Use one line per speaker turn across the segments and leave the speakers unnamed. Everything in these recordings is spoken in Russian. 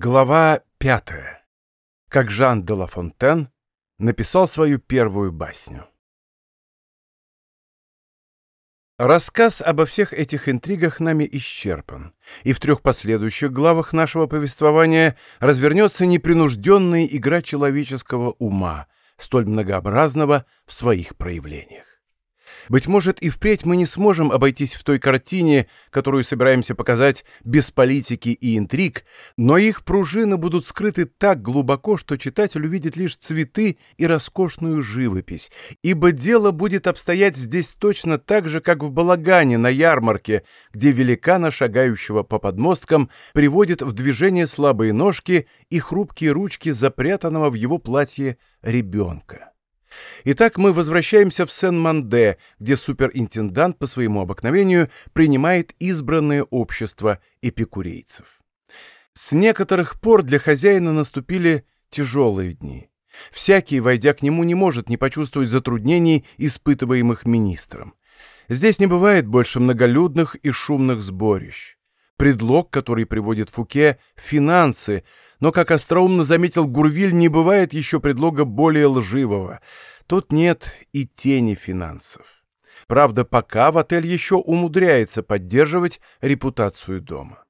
Глава пятая. Как Жан де Ла Фонтен написал свою первую басню. Рассказ обо всех этих интригах нами исчерпан, и в трех последующих главах нашего повествования развернется непринужденная игра человеческого ума, столь многообразного в своих проявлениях. Быть может, и впредь мы не сможем обойтись в той картине, которую собираемся показать без политики и интриг, но их пружины будут скрыты так глубоко, что читатель увидит лишь цветы и роскошную живопись, ибо дело будет обстоять здесь точно так же, как в балагане на ярмарке, где великана, шагающего по подмосткам, приводит в движение слабые ножки и хрупкие ручки запрятанного в его платье ребенка. Итак, мы возвращаемся в Сен-Манде, где суперинтендант по своему обыкновению принимает избранное общество эпикурейцев. С некоторых пор для хозяина наступили тяжелые дни. Всякий, войдя к нему, не может не почувствовать затруднений, испытываемых министром. Здесь не бывает больше многолюдных и шумных сборищ. Предлог, который приводит Фуке – финансы, но, как остроумно заметил Гурвиль, не бывает еще предлога более лживого. Тут нет и тени финансов. Правда, пока в отель еще умудряется поддерживать репутацию дома.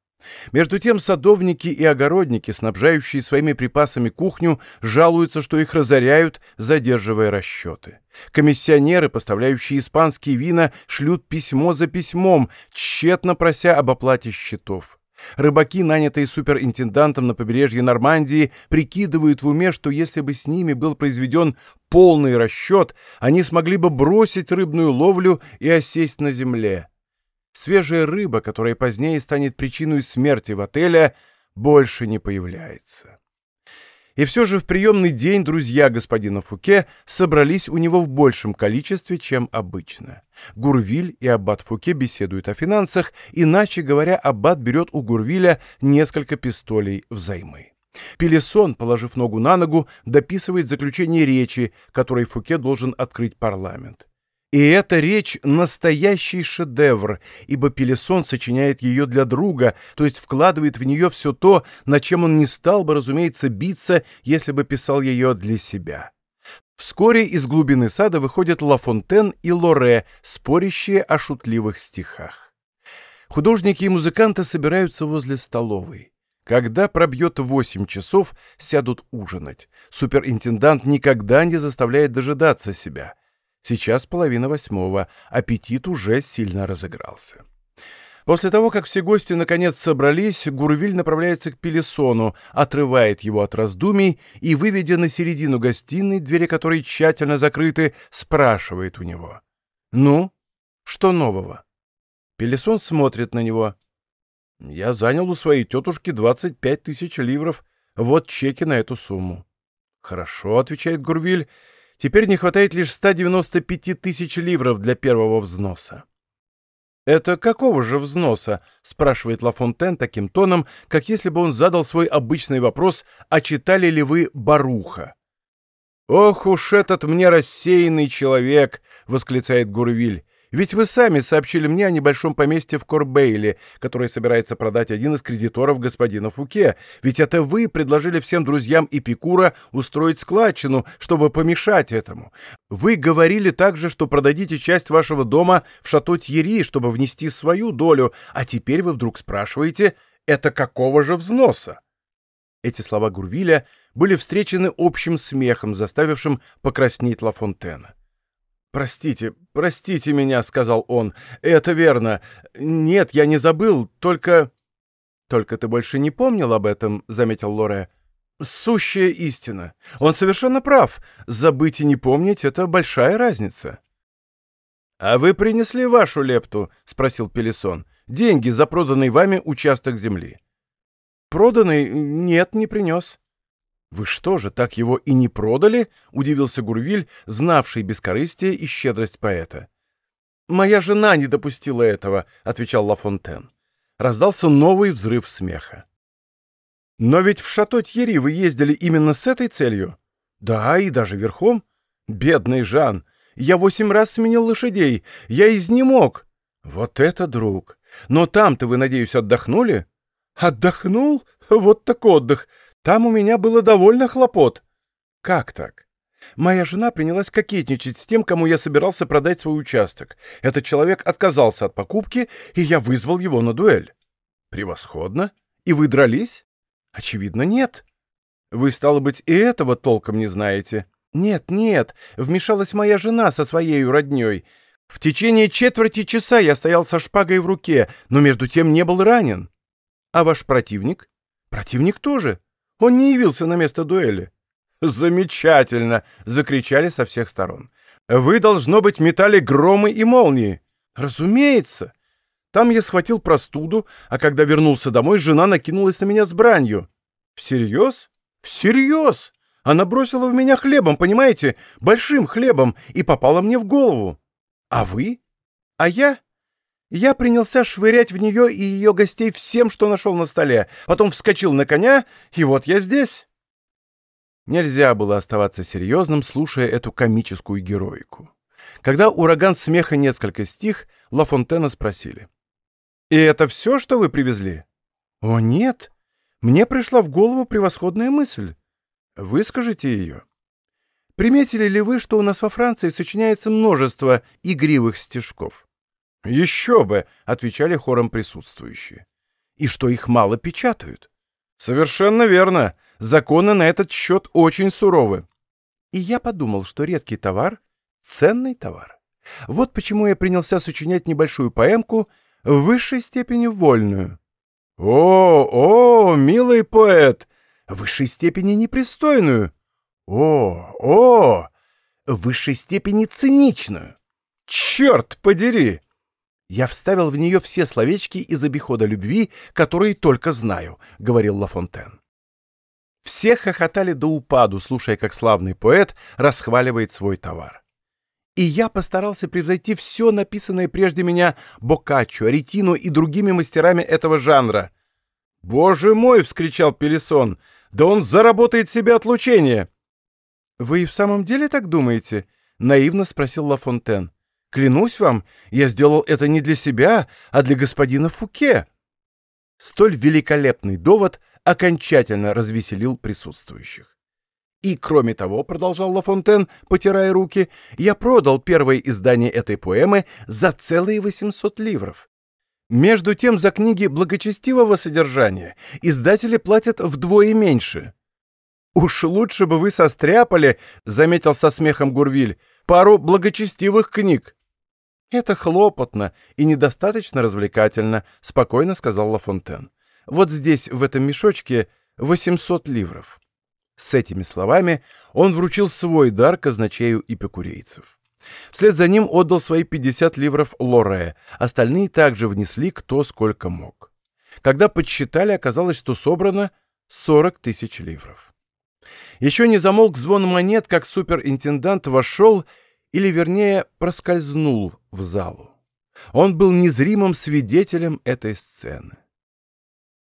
Между тем садовники и огородники, снабжающие своими припасами кухню, жалуются, что их разоряют, задерживая расчеты. Комиссионеры, поставляющие испанские вина, шлют письмо за письмом, тщетно прося об оплате счетов. Рыбаки, нанятые суперинтендантом на побережье Нормандии, прикидывают в уме, что если бы с ними был произведен полный расчет, они смогли бы бросить рыбную ловлю и осесть на земле. Свежая рыба, которая позднее станет причиной смерти в отеле, больше не появляется. И все же в приемный день друзья господина Фуке собрались у него в большем количестве, чем обычно. Гурвиль и аббат Фуке беседуют о финансах, иначе говоря, аббат берет у Гурвиля несколько пистолей взаймы. Пелесон, положив ногу на ногу, дописывает заключение речи, которой Фуке должен открыть парламент. И эта речь — настоящий шедевр, ибо Пелесон сочиняет ее для друга, то есть вкладывает в нее все то, на чем он не стал бы, разумеется, биться, если бы писал ее для себя. Вскоре из глубины сада выходят Ла Фонтен и Лоре, спорящие о шутливых стихах. Художники и музыканты собираются возле столовой. Когда пробьет восемь часов, сядут ужинать. Суперинтендант никогда не заставляет дожидаться себя. Сейчас половина восьмого, аппетит уже сильно разыгрался. После того, как все гости наконец собрались, Гурвиль направляется к Пелесону, отрывает его от раздумий и, выведя на середину гостиной, двери которой тщательно закрыты, спрашивает у него. «Ну, что нового?» Пелесон смотрит на него. «Я занял у своей тетушки 25 тысяч ливров. Вот чеки на эту сумму». «Хорошо», — отвечает Гурвиль, — Теперь не хватает лишь 195 тысяч ливров для первого взноса. «Это какого же взноса?» — спрашивает Лафонтен таким тоном, как если бы он задал свой обычный вопрос, а читали ли вы «Баруха». «Ох уж этот мне рассеянный человек!» — восклицает Гурвиль. Ведь вы сами сообщили мне о небольшом поместье в Корбейле, которое собирается продать один из кредиторов господина Фуке. Ведь это вы предложили всем друзьям Эпикура устроить складчину, чтобы помешать этому. Вы говорили также, что продадите часть вашего дома в шато Тьери, чтобы внести свою долю, а теперь вы вдруг спрашиваете, это какого же взноса? Эти слова Гурвиля были встречены общим смехом, заставившим покраснеть Лафонтена. «Простите, простите меня», — сказал он. «Это верно. Нет, я не забыл, только...» «Только ты больше не помнил об этом», — заметил Лоре. «Сущая истина. Он совершенно прав. Забыть и не помнить — это большая разница». «А вы принесли вашу лепту?» — спросил Пелесон. «Деньги за проданный вами участок земли». «Проданный? Нет, не принес». «Вы что же, так его и не продали?» — удивился Гурвиль, знавший бескорыстие и щедрость поэта. «Моя жена не допустила этого», — отвечал Лафонтен. Раздался новый взрыв смеха. «Но ведь в шато Тьерри вы ездили именно с этой целью?» «Да, и даже верхом. Бедный Жан! Я восемь раз сменил лошадей. Я изнемог!» «Вот это друг! Но там-то вы, надеюсь, отдохнули?» «Отдохнул? Вот так отдых. Там у меня было довольно хлопот. Как так? Моя жена принялась кокетничать с тем, кому я собирался продать свой участок. Этот человек отказался от покупки, и я вызвал его на дуэль. Превосходно. И вы дрались? Очевидно, нет. Вы, стало быть, и этого толком не знаете. Нет, нет, вмешалась моя жена со своей роднёй. В течение четверти часа я стоял со шпагой в руке, но между тем не был ранен. А ваш противник? Противник тоже. Он не явился на место дуэли. «Замечательно!» — закричали со всех сторон. «Вы, должно быть, метали громы и молнии!» «Разумеется!» Там я схватил простуду, а когда вернулся домой, жена накинулась на меня с бранью. «Всерьез? Всерьез!» Она бросила в меня хлебом, понимаете? Большим хлебом, и попала мне в голову. А вы? А я? Я принялся швырять в нее и ее гостей всем, что нашел на столе. Потом вскочил на коня, и вот я здесь. Нельзя было оставаться серьезным, слушая эту комическую героику. Когда ураган смеха несколько стих, Ла Фонтена спросили. «И это все, что вы привезли?» «О, нет. Мне пришла в голову превосходная мысль. Выскажите ее. Приметили ли вы, что у нас во Франции сочиняется множество игривых стишков? Еще бы, отвечали хором присутствующие. И что их мало печатают. Совершенно верно. Законы на этот счет очень суровы. И я подумал, что редкий товар — ценный товар. Вот почему я принялся сочинять небольшую поэмку в высшей степени вольную. «О, о, милый поэт!» в высшей степени непристойную. О, о, в высшей степени циничную. Черт подери! Я вставил в нее все словечки из обихода любви, которые только знаю, — говорил Лафонтен. Все хохотали до упаду, слушая, как славный поэт расхваливает свой товар. И я постарался превзойти все написанное прежде меня Боккаччо, Аретино и другими мастерами этого жанра. «Боже мой!» — вскричал Пелесон. Да он заработает себе отлучение!» «Вы и в самом деле так думаете?» — наивно спросил Ла Фонтен. «Клянусь вам, я сделал это не для себя, а для господина Фуке». Столь великолепный довод окончательно развеселил присутствующих. «И, кроме того, — продолжал Ла Фонтен, потирая руки, — я продал первое издание этой поэмы за целые 800 ливров. Между тем, за книги благочестивого содержания издатели платят вдвое меньше. «Уж лучше бы вы состряпали», — заметил со смехом Гурвиль, — «пару благочестивых книг». «Это хлопотно и недостаточно развлекательно», — спокойно сказал Лафонтен. «Вот здесь, в этом мешочке, 800 ливров». С этими словами он вручил свой дар казначею эпикурейцев. Вслед за ним отдал свои 50 ливров Лоре, остальные также внесли кто сколько мог. Когда подсчитали, оказалось, что собрано 40 тысяч ливров. Еще не замолк звон монет, как суперинтендант вошел, или, вернее, проскользнул в залу. Он был незримым свидетелем этой сцены.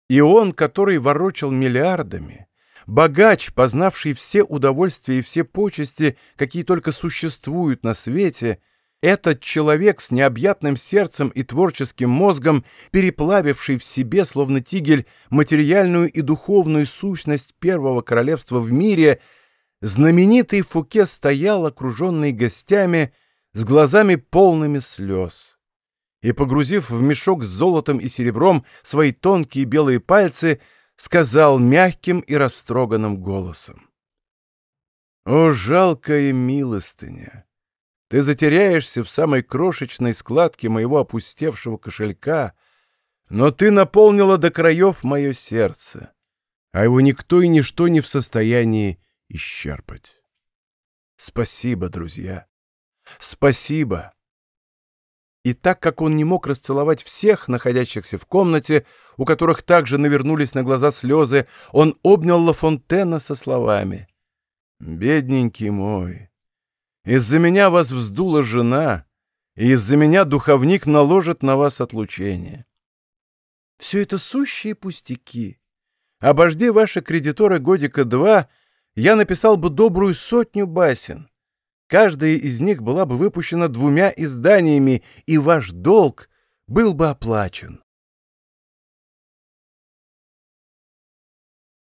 И он, который ворочал миллиардами, богач, познавший все удовольствия и все почести, какие только существуют на свете, этот человек с необъятным сердцем и творческим мозгом, переплавивший в себе, словно тигель, материальную и духовную сущность первого королевства в мире, знаменитый Фуке стоял, окруженный гостями, с глазами полными слез. И, погрузив в мешок с золотом и серебром свои тонкие белые пальцы, сказал мягким и растроганным голосом. «О, жалкая милостыня! Ты затеряешься в самой крошечной складке моего опустевшего кошелька, но ты наполнила до краев мое сердце, а его никто и ничто не в состоянии исчерпать. Спасибо, друзья! Спасибо!» И так как он не мог расцеловать всех находящихся в комнате, у которых также навернулись на глаза слезы, он обнял Ла Фонтена со словами. «Бедненький мой, из-за меня вас вздула жена, и из-за меня духовник наложит на вас отлучение. Все это сущие пустяки. Обожди ваши кредиторы годика два, я написал бы добрую сотню басен». Каждая из них была бы выпущена двумя изданиями, и ваш долг был бы оплачен.